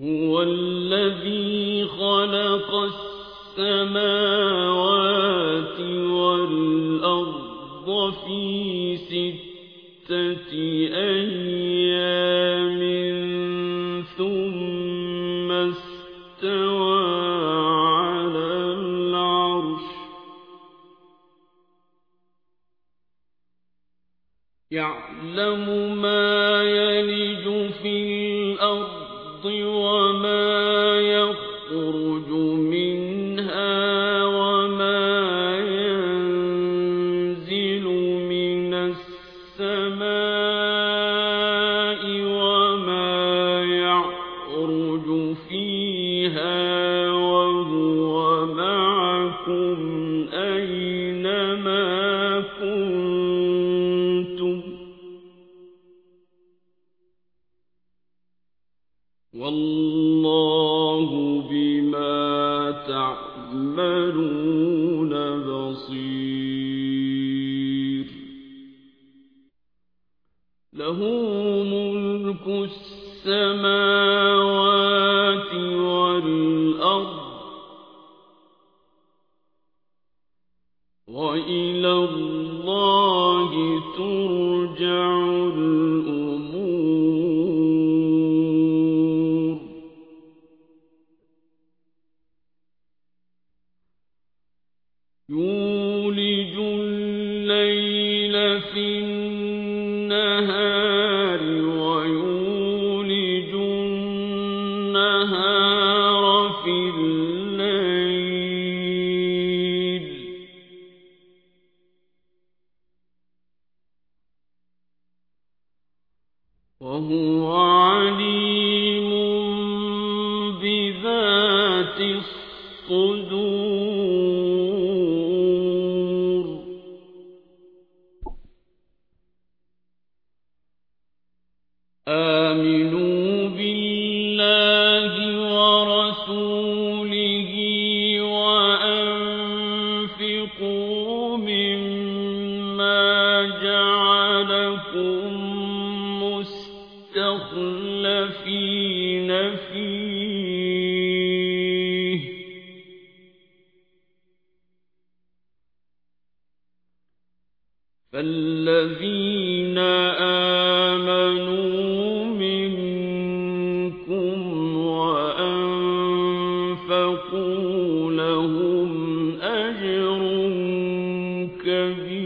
هُوَ الَّذِي خَلَقَ السَّمَاوَاتِ وَالْأَرْضَ فِي سِتَّةِ أَيَّامٍ ثُمَّ اسْتَوَىٰ عَلَى الْعَرْشِ ۖ. يَعْلَمُ مَا يَلِجُ فِي الْأَرْضِ وَاللَّهُ بِمَا تَعْمَلُونَ بَصِيرٌ. لَّهُ مُلْكُ السَّمَاوَاتِ وَالْأَرْضِ ۖ وَإِلَى اللَّهِ تُرْجَعُ اللَّيْلَ فِي النَّهَارِ وَيُولِجُ النَّهَارَ فِي اللَّيْلِ ۚ. وَهُوَ عَلِيمٌ بِذَاتِ الصُّدُورِ. مُّسْتَخْلَفِينَ فِيهِ ۖ. فَالَّذِينَ آمَنُوا مِنكُمْ وَأَنفَقُوا لَهُمْ أَجْرٌ كَبِيرٌ.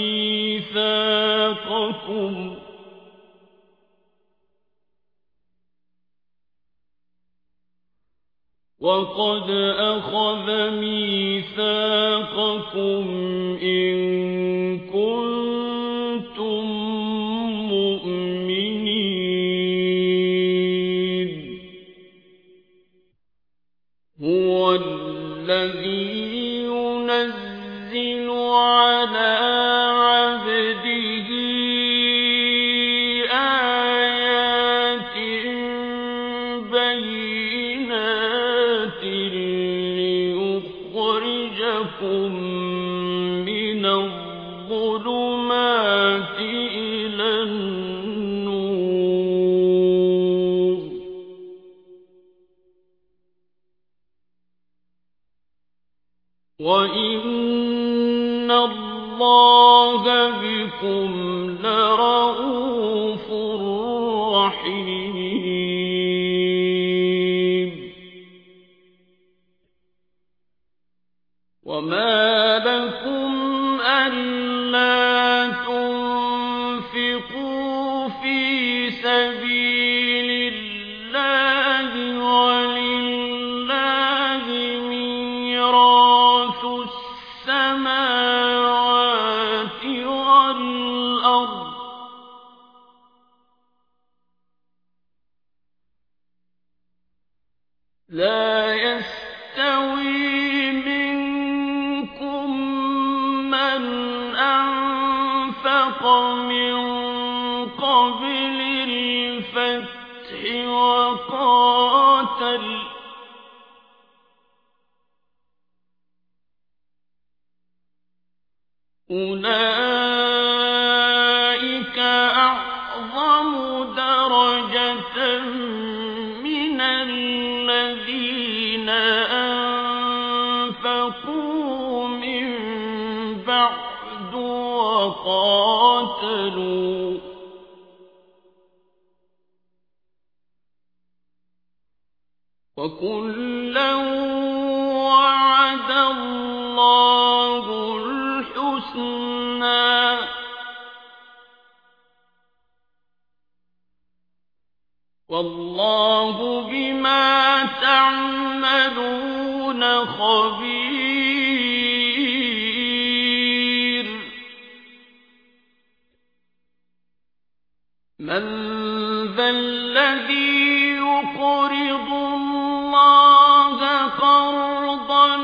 وَقَدْ أَخَذَ مِيثَاقَكُمْ إِن كُنتُم مُّؤْمِنِينَ. هُوَ الَّذِي الظُّلُمَاتِ إِلَى النُّورِ ۚ. وَإِنَّ اللَّهَ بِكُمْ لَرَءُوفٌ رَّحِيمٌ. وَمَا لَكُمْ لا يستوي منكم من أنفق من قبل الفتح وقاتل أولئك بعد وقاتلوا. وكلا وعد الله الحسنى. والله بما تعملون خبير. من ذا الذي يقرض الله قرضا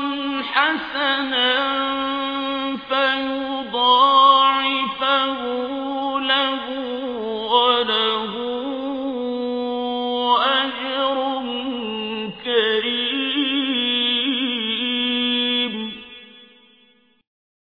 حسنا